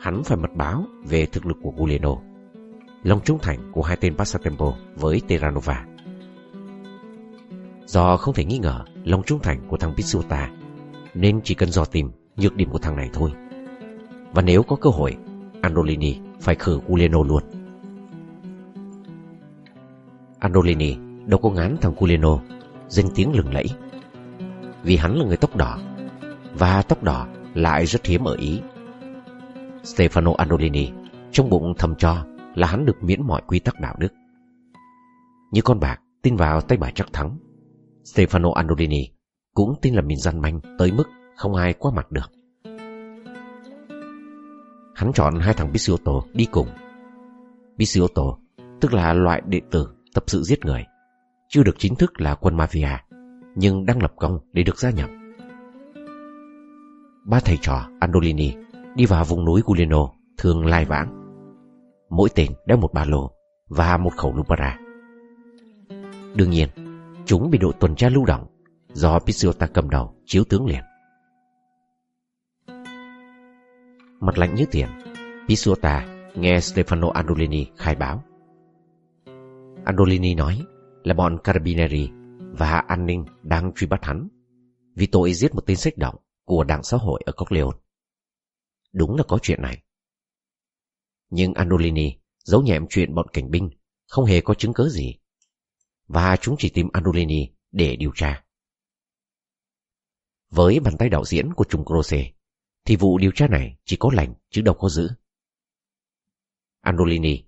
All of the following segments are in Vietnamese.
Hắn phải mật báo về thực lực của Guleno, lòng trung thành của hai tên Passatempo với Terranova. Do không thể nghi ngờ lòng trung thành của thằng Pizzuta, nên chỉ cần dò tìm nhược điểm của thằng này thôi. Và nếu có cơ hội, Andolini phải khử Guleno luôn. Andolini đâu có ngán thằng Guleno danh tiếng lừng lẫy vì hắn là người tóc đỏ và tóc đỏ lại rất hiếm ở Ý. Stefano Andolini trong bụng thầm cho là hắn được miễn mọi quy tắc đạo đức. Như con bạc tin vào tay bài chắc thắng, Stefano Andolini cũng tin là mình gian manh tới mức không ai qua mặt được. Hắn chọn hai thằng Bisciotto đi cùng. Bisciotto tức là loại đệ tử tập sự giết người, chưa được chính thức là quân mafia, nhưng đang lập công để được gia nhập. Ba thầy trò Andolini đi vào vùng núi Guleno thường lai vãng. Mỗi tên đeo một ba lô và một khẩu Lupara. Đương nhiên, chúng bị đội tuần tra lưu động do Pisiota cầm đầu chiếu tướng liền. Mặt lạnh như tiền, Pisiota nghe Stefano Andolini khai báo. Andolini nói là bọn Carabinieri và an ninh đang truy bắt hắn vì tội giết một tên sách động của đảng xã hội ở Corleone. Đúng là có chuyện này. Nhưng Andolini giấu nhẹm chuyện bọn cảnh binh không hề có chứng cớ gì. Và chúng chỉ tìm Andolini để điều tra. Với bàn tay đạo diễn của Trung Croce, thì vụ điều tra này chỉ có lành chứ đâu có giữ. Andolini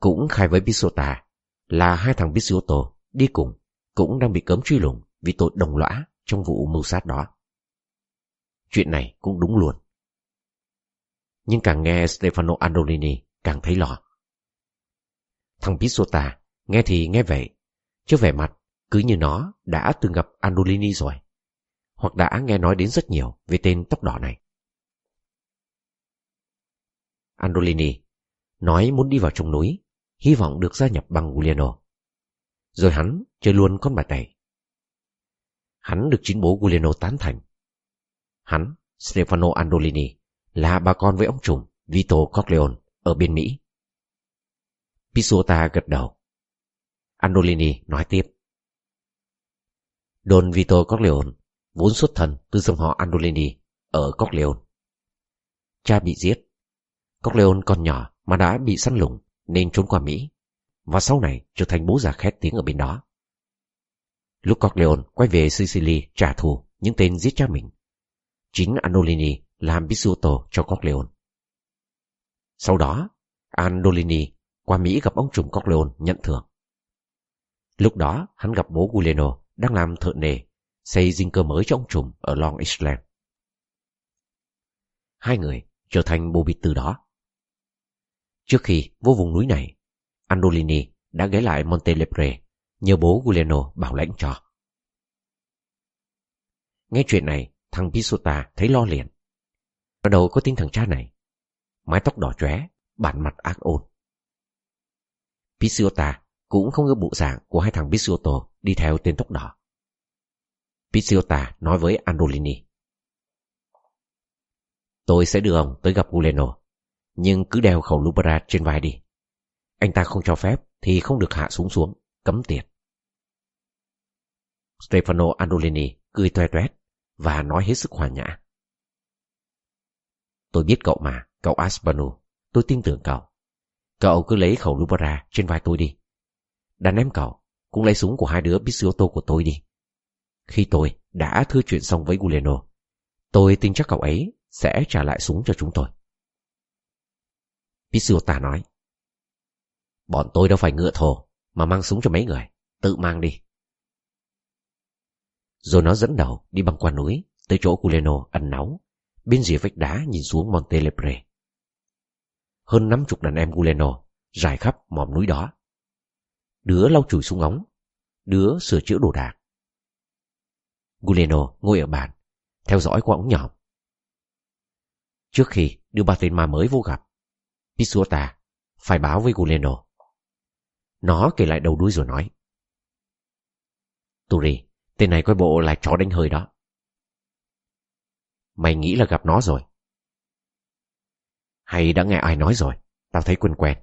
cũng khai với Bisota là hai thằng Bisotto đi cùng cũng đang bị cấm truy lùng vì tội đồng lõa trong vụ mưu sát đó. Chuyện này cũng đúng luôn. Nhưng càng nghe Stefano Andolini càng thấy lo. Thằng Pisota nghe thì nghe vậy, chứ vẻ mặt cứ như nó đã từng gặp Andolini rồi, hoặc đã nghe nói đến rất nhiều về tên tóc đỏ này. Andolini nói muốn đi vào trong núi, hy vọng được gia nhập bằng Giuliano. Rồi hắn chơi luôn con bài này. Hắn được chính bố Giuliano tán thành. Hắn, Stefano Andolini, là bà con với ông trùm Vito Corleone ở bên Mỹ. Pisuota gật đầu. Andolini nói tiếp. Don Vito Corleone vốn xuất thân từ dòng họ Andolini ở Corleone. Cha bị giết. Corleone còn nhỏ mà đã bị săn lùng nên trốn qua Mỹ và sau này trở thành bố già khét tiếng ở bên đó. Lúc Corleone quay về Sicily trả thù những tên giết cha mình, chính Andolini làm Bisuto cho Corleone. Sau đó, Andolini qua Mỹ gặp ông trùm Corleone nhận thưởng. Lúc đó, hắn gặp bố Guleno đang làm thợ nề, xây dinh cơ mới cho ông trùm ở Long Island. Hai người trở thành bồ bịt từ đó. Trước khi vô vùng núi này, Andolini đã ghé lại Montelepre nhờ bố Guleno bảo lãnh cho. Nghe chuyện này, thằng Pisota thấy lo liền. Ở đầu có tin thằng cha này. Mái tóc đỏ chóe, bản mặt ác ôn. Pisota cũng không ngờ bộ dạng của hai thằng Pisciotto đi theo tên tóc đỏ. Pisota nói với Andolini. Tôi sẽ đưa ông tới gặp Guleno, nhưng cứ đeo khẩu Lubra trên vai đi. Anh ta không cho phép thì không được hạ súng xuống, cấm tiệt. Stefano Andolini cười toe toét và nói hết sức hòa nhã. Tôi biết cậu mà, cậu Aspanu. Tôi tin tưởng cậu. Cậu cứ lấy khẩu Lubara trên vai tôi đi. Đàn em cậu cũng lấy súng của hai đứa Bisiotto của tôi đi. Khi tôi đã thư chuyện xong với Guleno, tôi tin chắc cậu ấy sẽ trả lại súng cho chúng tôi. Pisiota nói. Bọn tôi đâu phải ngựa thồ mà mang súng cho mấy người. Tự mang đi. Rồi nó dẫn đầu đi băng qua núi tới chỗ Guleno ẩn náu bên rìa vách đá nhìn xuống Montelepre. Hơn năm chục đàn em Guleno dài khắp mỏm núi đó. Đứa lau chùi súng ống, đứa sửa chữa đồ đạc. Guleno ngồi ở bàn, theo dõi qua ống nhỏ. Trước khi đưa ba tên ma mới vô gặp, Pisuota phải báo với Guleno. Nó kể lại đầu đuôi rồi nói. Turi, tên này coi bộ là chó đánh hơi đó. Mày nghĩ là gặp nó rồi. Hay đã nghe ai nói rồi, tao thấy quen quen.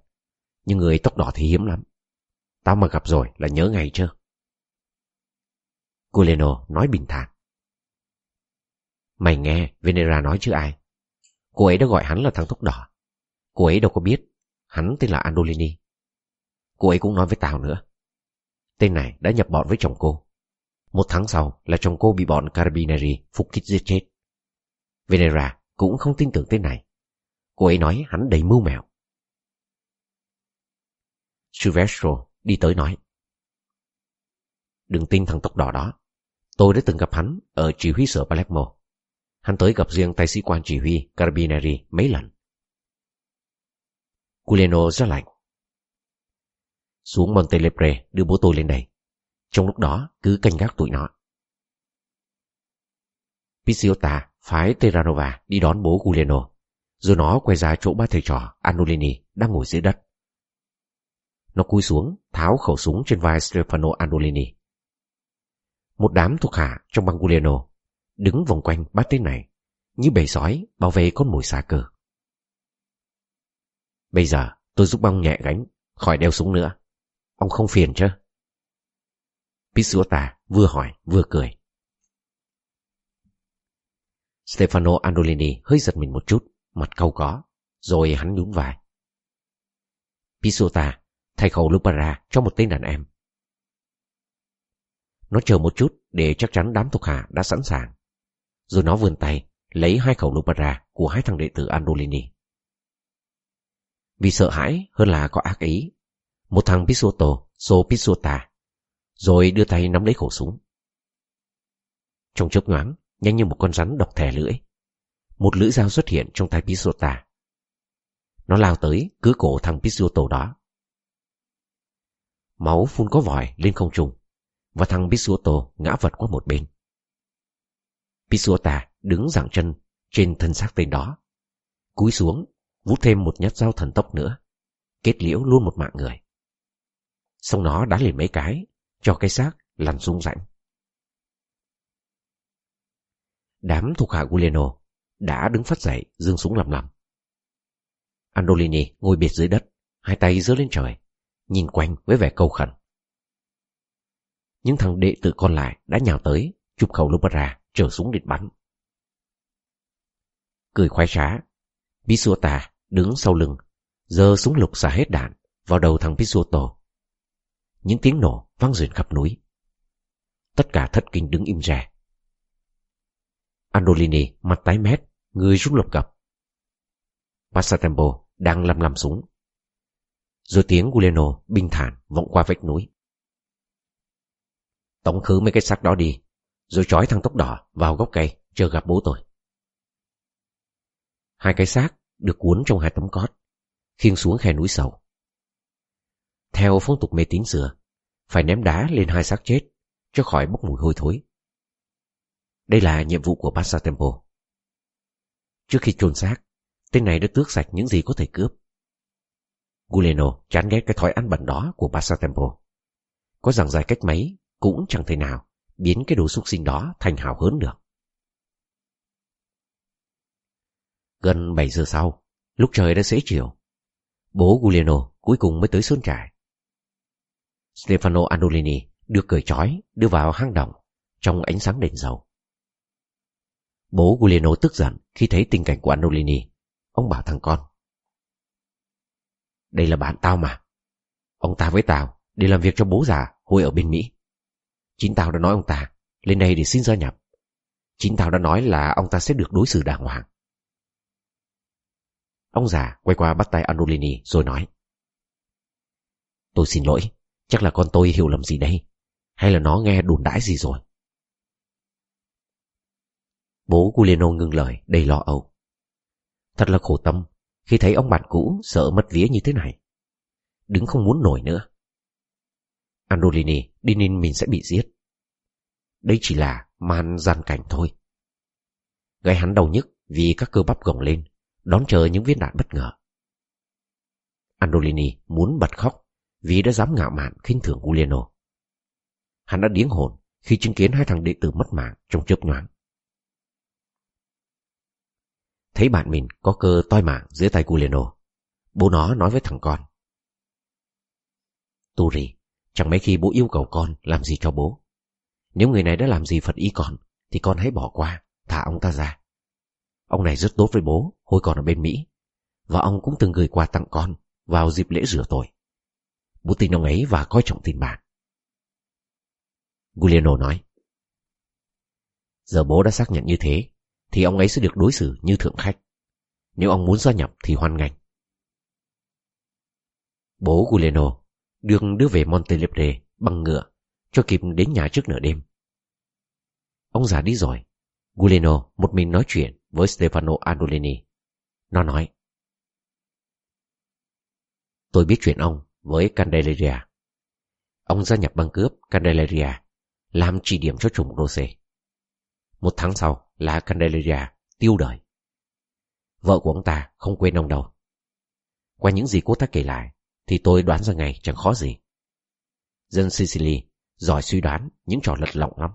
Nhưng người tóc đỏ thì hiếm lắm. Tao mà gặp rồi là nhớ ngày chưa? Culeno nói bình thản. Mày nghe Venera nói chứ ai. Cô ấy đã gọi hắn là thằng tóc đỏ. Cô ấy đâu có biết. Hắn tên là Andolini. Cô ấy cũng nói với tao nữa. Tên này đã nhập bọn với chồng cô. Một tháng sau là chồng cô bị bọn Carabinieri phục kích giết chết. Venera cũng không tin tưởng tên này. Cô ấy nói hắn đầy mưu mẹo. Silvestro đi tới nói. Đừng tin thằng tóc đỏ đó. Tôi đã từng gặp hắn ở chỉ huy sở Palermo. Hắn tới gặp riêng tay sĩ quan chỉ huy Carabinieri mấy lần. Culeno ra lạnh. Xuống Montelepre đưa bố tôi lên đây. Trong lúc đó cứ canh gác tụi nó. Pisciota phái Terranova đi đón bố Giuliano, rồi nó quay ra chỗ ba thầy trò Anolini đang ngồi dưới đất. Nó cúi xuống, tháo khẩu súng trên vai Stefano Anolini. Một đám thuộc hạ trong băng Giuliano đứng vòng quanh bát tên này, như bầy sói bảo vệ con mồi xa cơ. Bây giờ tôi giúp ông nhẹ gánh, khỏi đeo súng nữa. Ông không phiền chứ? Pizzuta vừa hỏi vừa cười. Stefano Andolini hơi giật mình một chút, mặt cau có, rồi hắn nhún vai. Pisota, thay khẩu Lupara cho một tên đàn em. Nó chờ một chút để chắc chắn đám thuộc hạ đã sẵn sàng. Rồi nó vươn tay, lấy hai khẩu Lupara của hai thằng đệ tử Andolini. Vì sợ hãi hơn là có ác ý, một thằng Pisuto, So Pisota, rồi đưa tay nắm lấy khẩu súng. Trong chớp nhoáng, nhanh như một con rắn độc thè lưỡi, một lưỡi dao xuất hiện trong tay Pisota. Nó lao tới, cứ cổ thằng Pisoto đó. Máu phun có vòi lên không trung, và thằng Pisoto ngã vật qua một bên. Pisuota đứng dạng chân trên thân xác tên đó, cúi xuống, vút thêm một nhát dao thần tốc nữa, kết liễu luôn một mạng người. Xong nó đá lên mấy cái, cho cái xác lăn xuống rãnh. Đám thuộc hạ của Leno đã đứng phát dậy, dương súng lầm lầm. Andolini ngồi biệt dưới đất, hai tay giơ lên trời, nhìn quanh với vẻ cầu khẩn. Những thằng đệ tử còn lại đã nhào tới, chụp khẩu Lupara, trở xuống định bắn. Cười khoái trá, Pisuota đứng sau lưng, giơ súng lục xả hết đạn vào đầu thằng Pisuto. Những tiếng nổ vang rền khắp núi. Tất cả thất kinh đứng im ra. Andolini mặt tái mét, người rút lập cập. Passatempo đang lầm lầm súng. Rồi tiếng Guleno bình thản vọng qua vách núi. Tống khứ mấy cái xác đó đi, rồi trói thằng tóc đỏ vào gốc cây chờ gặp bố tôi. Hai cái xác được cuốn trong hai tấm cót, khiêng xuống khe núi sầu. Theo phong tục mê tín xưa, phải ném đá lên hai xác chết cho khỏi bốc mùi hôi thối. Đây là nhiệm vụ của Passatempo. Trước khi chôn xác, tên này đã tước sạch những gì có thể cướp. Guleno chán ghét cái thói ăn bẩn đó của Passatempo. Có rằng dài cách mấy cũng chẳng thể nào biến cái đồ xúc sinh đó thành hào hớn được. Gần 7 giờ sau, lúc trời đã xế chiều, bố Giuliano cuối cùng mới tới sơn trại. Stefano Andolini được cởi trói đưa vào hang động trong ánh sáng đèn dầu. Bố Giuliano tức giận khi thấy tình cảnh của Andolini. Ông bảo thằng con. Đây là bạn tao mà. Ông ta với tao để làm việc cho bố già hồi ở bên Mỹ. Chính tao đã nói ông ta lên đây để xin gia nhập. Chính tao đã nói là ông ta sẽ được đối xử đàng hoàng. Ông già quay qua bắt tay Anolini rồi nói. Tôi xin lỗi, chắc là con tôi hiểu lầm gì đây. Hay là nó nghe đồn đãi gì rồi. Bố Guleno ngừng lời, đầy lo âu. Thật là khổ tâm, khi thấy ông bạn cũ sợ mất vía như thế này. Đứng không muốn nổi nữa. Andolini đi nên mình sẽ bị giết. Đây chỉ là man gian cảnh thôi. Gây hắn đau nhức vì các cơ bắp gồng lên, đón chờ những viên đạn bất ngờ. Andolini muốn bật khóc vì đã dám ngạo mạn khinh thường Giuliano. Hắn đã điếng hồn khi chứng kiến hai thằng đệ tử mất mạng trong chớp nhoáng. Thấy bạn mình có cơ toi mạng dưới tay Guleno, bố nó nói với thằng con. Turi, chẳng mấy khi bố yêu cầu con làm gì cho bố. Nếu người này đã làm gì phật ý con, thì con hãy bỏ qua, thả ông ta ra. Ông này rất tốt với bố hồi còn ở bên Mỹ, và ông cũng từng gửi quà tặng con vào dịp lễ rửa tội. Bố tin ông ấy và coi trọng tin bạn. Giuliano nói. Giờ bố đã xác nhận như thế, thì ông ấy sẽ được đối xử như thượng khách. Nếu ông muốn gia nhập thì hoan nghênh. Bố Guleno được đưa về Montelepre bằng ngựa cho kịp đến nhà trước nửa đêm. Ông già đi rồi. Guleno một mình nói chuyện với Stefano Andolini. Nó nói. Tôi biết chuyện ông với Candelaria. Ông gia nhập băng cướp Candelaria làm chỉ điểm cho chủng Rose. Một tháng sau là Candelaria tiêu đời. Vợ của ông ta không quên ông đâu. Qua những gì cô ta kể lại thì tôi đoán ra ngày chẳng khó gì. Dân Sicily giỏi suy đoán những trò lật lọng lắm.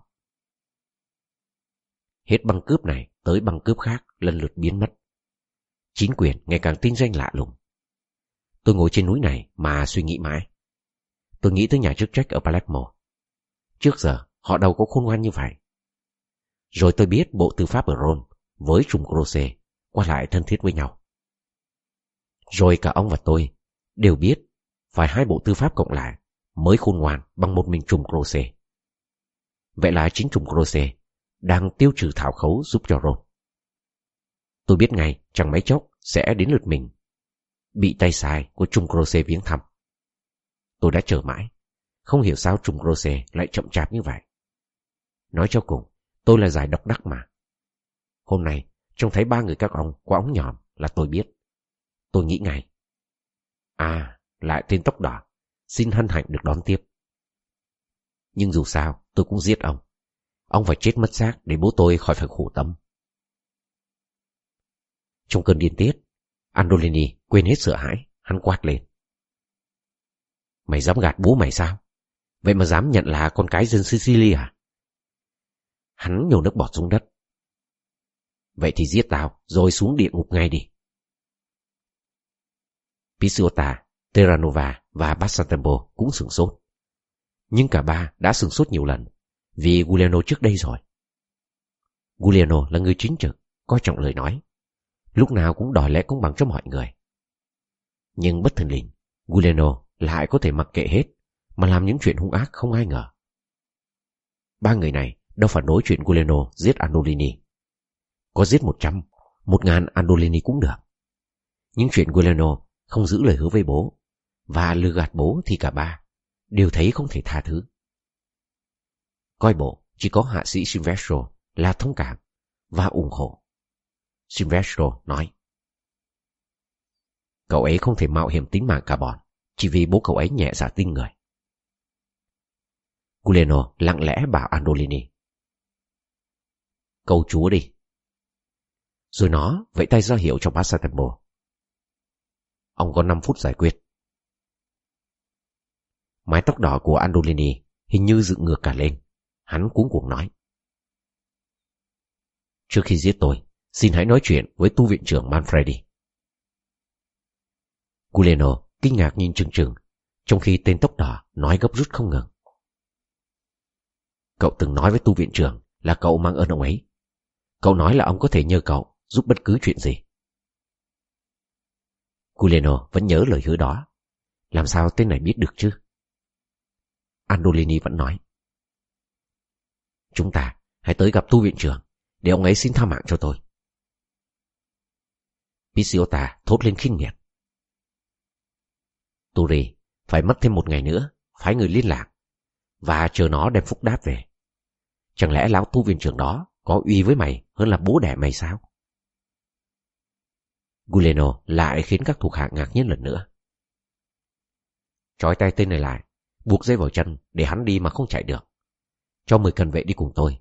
Hết băng cướp này tới băng cướp khác lần lượt biến mất. Chính quyền ngày càng tinh danh lạ lùng. Tôi ngồi trên núi này mà suy nghĩ mãi. Tôi nghĩ tới nhà chức trách ở Palermo. Trước giờ, họ đâu có khôn ngoan như vậy. Rồi tôi biết Bộ Tư pháp ở Rome với Trung Croce qua lại thân thiết với nhau. Rồi cả ông và tôi đều biết phải hai bộ tư pháp cộng lại mới khôn ngoan bằng một mình Trung Croce. Vậy là chính Trung Croce đang tiêu trừ thảo khấu giúp cho Rome. Tôi biết ngay chẳng mấy chốc sẽ đến lượt mình bị tay sai của Trung Croce viếng thăm. Tôi đã chờ mãi, không hiểu sao Trung Croce lại chậm chạp như vậy. Nói cho cùng, tôi là giải độc đắc mà. Hôm nay, trông thấy ba người các ông qua ống nhòm là tôi biết. Tôi nghĩ ngay. À, lại tên tóc đỏ, xin hân hạnh được đón tiếp. Nhưng dù sao, tôi cũng giết ông. Ông phải chết mất xác để bố tôi khỏi phải khổ tâm. Trong cơn điên tiết, Andolini quên hết sợ hãi, hắn quát lên. Mày dám gạt bố mày sao? Vậy mà dám nhận là con cái dân Sicily à? Hắn nhổ nước bọt xuống đất. Vậy thì giết tao, rồi xuống địa ngục ngay đi. Pisuota, Terranova và Bassantempo cũng sửng sốt. Nhưng cả ba đã sửng sốt nhiều lần vì Giuliano trước đây rồi. Giuliano là người chính trực, coi trọng lời nói. Lúc nào cũng đòi lẽ công bằng cho mọi người. Nhưng bất thình lình, Giuliano lại có thể mặc kệ hết mà làm những chuyện hung ác không ai ngờ. Ba người này đâu phải nói chuyện Guleno giết Andolini. Có giết một trăm, một ngàn Andolini cũng được. Những chuyện Guleno không giữ lời hứa với bố và lừa gạt bố thì cả ba đều thấy không thể tha thứ. Coi bộ chỉ có hạ sĩ Silvestro là thông cảm và ủng hộ. Silvestro nói. Cậu ấy không thể mạo hiểm tính mạng cả bọn chỉ vì bố cậu ấy nhẹ dạ tin người. Guleno lặng lẽ bảo Andolini cầu chúa đi. Rồi nó vẫy tay ra hiệu cho Passatempo. Ông có 5 phút giải quyết. Mái tóc đỏ của Andolini hình như dựng ngược cả lên. Hắn cuống cuồng nói. Trước khi giết tôi, xin hãy nói chuyện với tu viện trưởng Manfredi. Guleno kinh ngạc nhìn chừng chừng, trong khi tên tóc đỏ nói gấp rút không ngừng. Cậu từng nói với tu viện trưởng là cậu mang ơn ông ấy. Cậu nói là ông có thể nhờ cậu giúp bất cứ chuyện gì. Guleno vẫn nhớ lời hứa đó. Làm sao tên này biết được chứ? Andolini vẫn nói. Chúng ta hãy tới gặp tu viện trưởng để ông ấy xin tha mạng cho tôi. Pisiota thốt lên khinh miệt. Turi phải mất thêm một ngày nữa, phái người liên lạc và chờ nó đem phúc đáp về. Chẳng lẽ lão tu viện trưởng đó có uy với mày hơn là bố đẻ mày sao? Guleno lại khiến các thuộc hạ ngạc nhiên lần nữa. Trói tay tên này lại, buộc dây vào chân để hắn đi mà không chạy được. Cho mười cần vệ đi cùng tôi.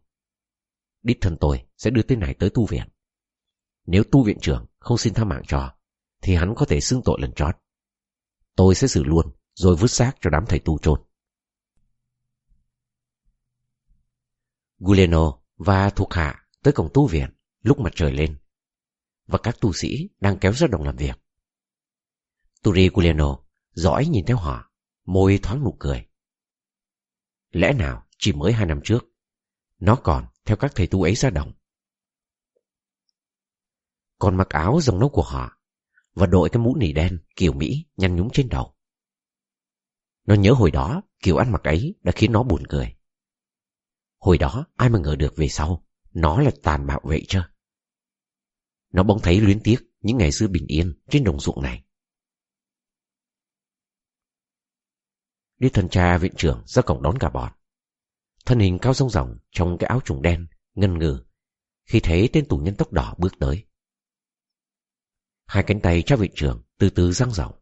Đích thân tôi sẽ đưa tên này tới tu viện. Nếu tu viện trưởng không xin tha mạng cho, thì hắn có thể xưng tội lần chót. Tôi sẽ xử luôn, rồi vứt xác cho đám thầy tu chôn. Guleno và thuộc hạ tới cổng tu viện lúc mặt trời lên. và các tu sĩ đang kéo ra đồng làm việc. Turi Guliano dõi nhìn theo họ, môi thoáng nụ cười. Lẽ nào chỉ mới hai năm trước, nó còn theo các thầy tu ấy ra đồng. Còn mặc áo dòng nâu của họ và đội cái mũ nỉ đen kiểu Mỹ nhăn nhúm trên đầu. Nó nhớ hồi đó kiểu ăn mặc ấy đã khiến nó buồn cười. Hồi đó ai mà ngờ được về sau nó là tàn bạo vậy chứ. Nó bỗng thấy luyến tiếc những ngày xưa bình yên trên đồng ruộng này. Đi thần cha viện trưởng ra cổng đón cả bọn. Thân hình cao rông ròng trong cái áo trùng đen, ngân ngừ, khi thấy tên tù nhân tóc đỏ bước tới. Hai cánh tay cha viện trưởng từ từ răng rộng.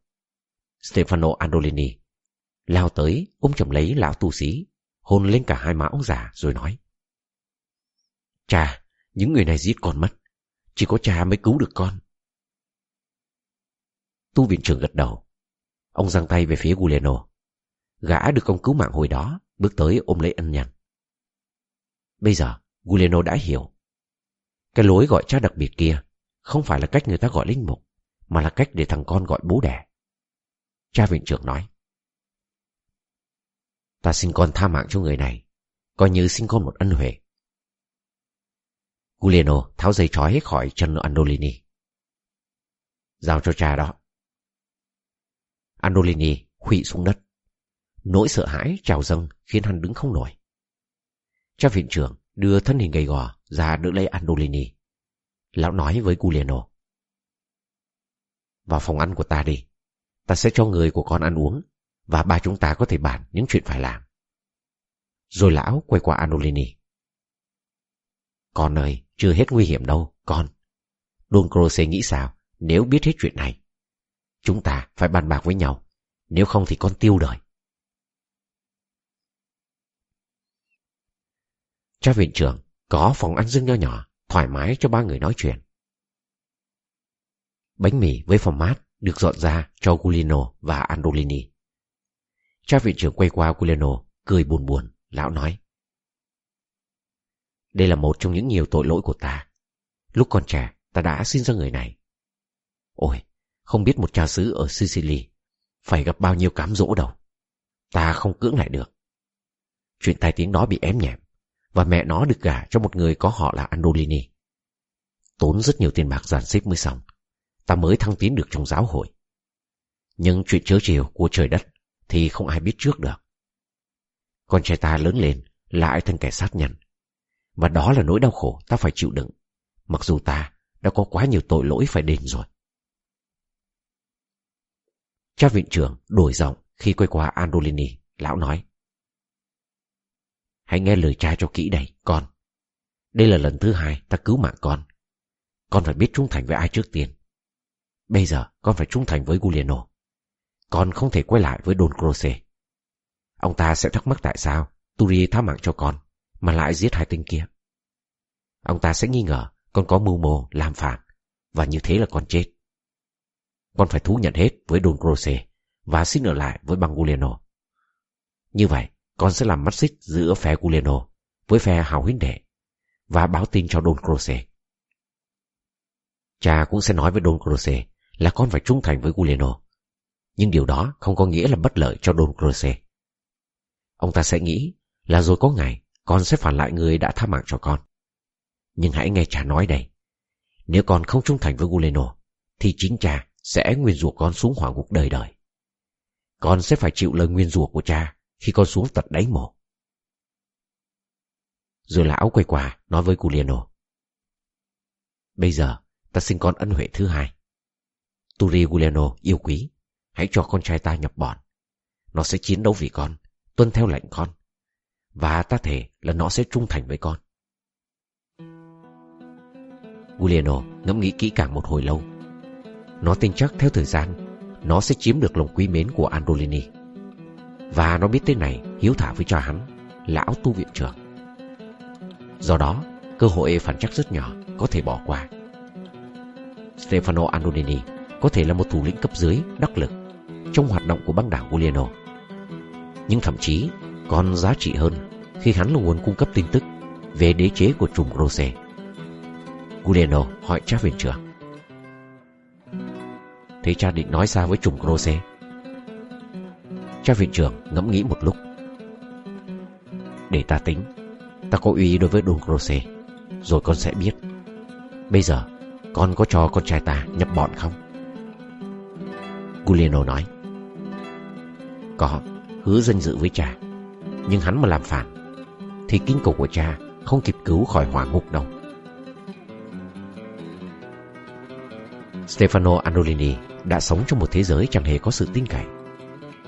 Stefano Andolini lao tới ôm chầm lấy lão tu sĩ, hôn lên cả hai má ông già rồi nói. Cha, những người này giết con mất. Chỉ có cha mới cứu được con. Tu viện trưởng gật đầu. Ông giang tay về phía Guleno. Gã được ông cứu mạng hồi đó, bước tới ôm lấy ân nhân. Bây giờ, Guleno đã hiểu. Cái lối gọi cha đặc biệt kia không phải là cách người ta gọi linh mục, mà là cách để thằng con gọi bố đẻ. Cha viện trưởng nói. Ta xin con tha mạng cho người này, coi như xin con một ân huệ. Giuliano tháo dây trói khỏi chân Andolini. Giao cho cha đó. Andolini khụy xuống đất. Nỗi sợ hãi trào dâng khiến hắn đứng không nổi. Cha viện trưởng đưa thân hình gầy gò ra đỡ lấy Andolini. Lão nói với Giuliano. Vào phòng ăn của ta đi. Ta sẽ cho người của con ăn uống và ba chúng ta có thể bàn những chuyện phải làm. Rồi lão quay qua Andolini. Con ơi, chưa hết nguy hiểm đâu, con. Don Croce nghĩ sao nếu biết hết chuyện này? Chúng ta phải bàn bạc với nhau, nếu không thì con tiêu đời. Cha viện trưởng có phòng ăn riêng nho nhỏ, thoải mái cho ba người nói chuyện. Bánh mì với phòng mát được dọn ra cho Gulino và Andolini. Cha viện trưởng quay qua Guileno, cười buồn buồn, lão nói. Đây là một trong những nhiều tội lỗi của ta. Lúc còn trẻ, ta đã xin ra người này. Ôi, không biết một cha xứ ở Sicily phải gặp bao nhiêu cám dỗ đâu. Ta không cưỡng lại được. Chuyện tai tiếng đó bị ém nhẹm, và mẹ nó được gả cho một người có họ là Andolini. Tốn rất nhiều tiền bạc giàn xếp mới xong, ta mới thăng tiến được trong giáo hội. Nhưng chuyện chớ chiều của trời đất thì không ai biết trước được. Con trai ta lớn lên lại thành kẻ sát nhân và đó là nỗi đau khổ ta phải chịu đựng, mặc dù ta đã có quá nhiều tội lỗi phải đền rồi. Cha viện trưởng đổi giọng khi quay qua Andolini, lão nói. Hãy nghe lời cha cho kỹ đây, con. Đây là lần thứ hai ta cứu mạng con. Con phải biết trung thành với ai trước tiên. Bây giờ con phải trung thành với Giuliano. Con không thể quay lại với Don Croce. Ông ta sẽ thắc mắc tại sao Turi tha mạng cho con mà lại giết hai tên kia. Ông ta sẽ nghi ngờ con có mưu mô làm phản và như thế là con chết. Con phải thú nhận hết với Don Croce và xin ở lại với băng Guliano. Như vậy, con sẽ làm mắt xích giữa phe Guliano với phe hào huynh đệ và báo tin cho Don Croce. Cha cũng sẽ nói với Don Croce là con phải trung thành với Guliano. Nhưng điều đó không có nghĩa là bất lợi cho Don Croce. Ông ta sẽ nghĩ là rồi có ngày con sẽ phản lại người đã tha mạng cho con. Nhưng hãy nghe cha nói đây. Nếu con không trung thành với Guleno, thì chính cha sẽ nguyên rủa con xuống hỏa ngục đời đời. Con sẽ phải chịu lời nguyên rủa của cha khi con xuống tận đáy mộ. Rồi lão quay qua nói với Guleno. Bây giờ ta xin con ân huệ thứ hai. Turi Guleno yêu quý, hãy cho con trai ta nhập bọn. Nó sẽ chiến đấu vì con, tuân theo lệnh con và ta thể là nó sẽ trung thành với con. Giuliano ngẫm nghĩ kỹ càng một hồi lâu. Nó tin chắc theo thời gian, nó sẽ chiếm được lòng quý mến của Andolini. Và nó biết tên này hiếu thả với cha hắn, lão tu viện trưởng. Do đó, cơ hội phản chắc rất nhỏ có thể bỏ qua. Stefano Andolini có thể là một thủ lĩnh cấp dưới đắc lực trong hoạt động của băng đảng Guliano. Nhưng thậm chí còn giá trị hơn khi hắn là nguồn cung cấp tin tức về đế chế của trùng Rose. Guliano hỏi cha viện trưởng. Thế cha định nói sao với trùng Croce Cha viện trưởng ngẫm nghĩ một lúc. Để ta tính, Ta có ý đối với Don Croce Rồi con sẽ biết. Bây giờ, con có cho con trai ta nhập bọn không? Guglielmo nói. Có Hứa danh dự với cha Nhưng hắn mà làm phản Thì kinh cầu của cha không kịp cứu khỏi hỏa ngục đâu Stefano Andolini đã sống trong một thế giới chẳng hề có sự tin cậy.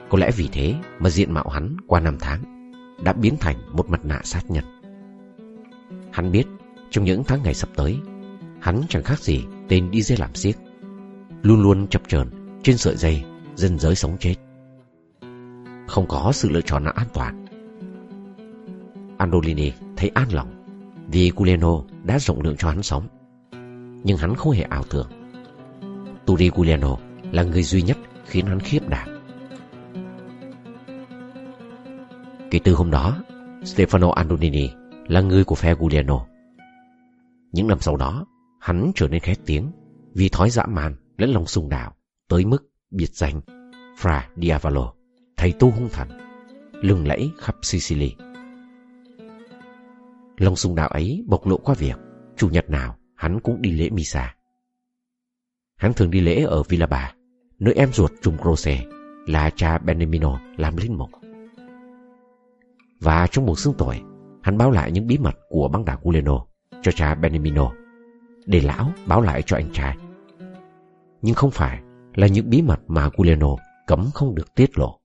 Có lẽ vì thế mà diện mạo hắn qua năm tháng đã biến thành một mặt nạ sát nhân. Hắn biết trong những tháng ngày sắp tới, hắn chẳng khác gì tên đi dây làm xiếc, luôn luôn chập chờn trên sợi dây dân giới sống chết. Không có sự lựa chọn nào an toàn. Andolini thấy an lòng vì Culeno đã rộng lượng cho hắn sống. Nhưng hắn không hề ảo tưởng Turi Giuliano là người duy nhất khiến hắn khiếp đảm. Kể từ hôm đó, Stefano Andolini là người của phe Giuliano. Những năm sau đó, hắn trở nên khét tiếng vì thói dã man lẫn lòng sùng đạo tới mức biệt danh Fra Diavolo, thầy tu hung thần, lừng lẫy khắp Sicily. Lòng sùng đạo ấy bộc lộ qua việc chủ nhật nào hắn cũng đi lễ misa. Hắn thường đi lễ ở Villa Bà, nơi em ruột Trung Croce là cha Benemino làm linh mục. Và trong một xương tuổi, hắn báo lại những bí mật của băng đảo Culeno cho cha Benemino, để lão báo lại cho anh trai. Nhưng không phải là những bí mật mà Culeno cấm không được tiết lộ.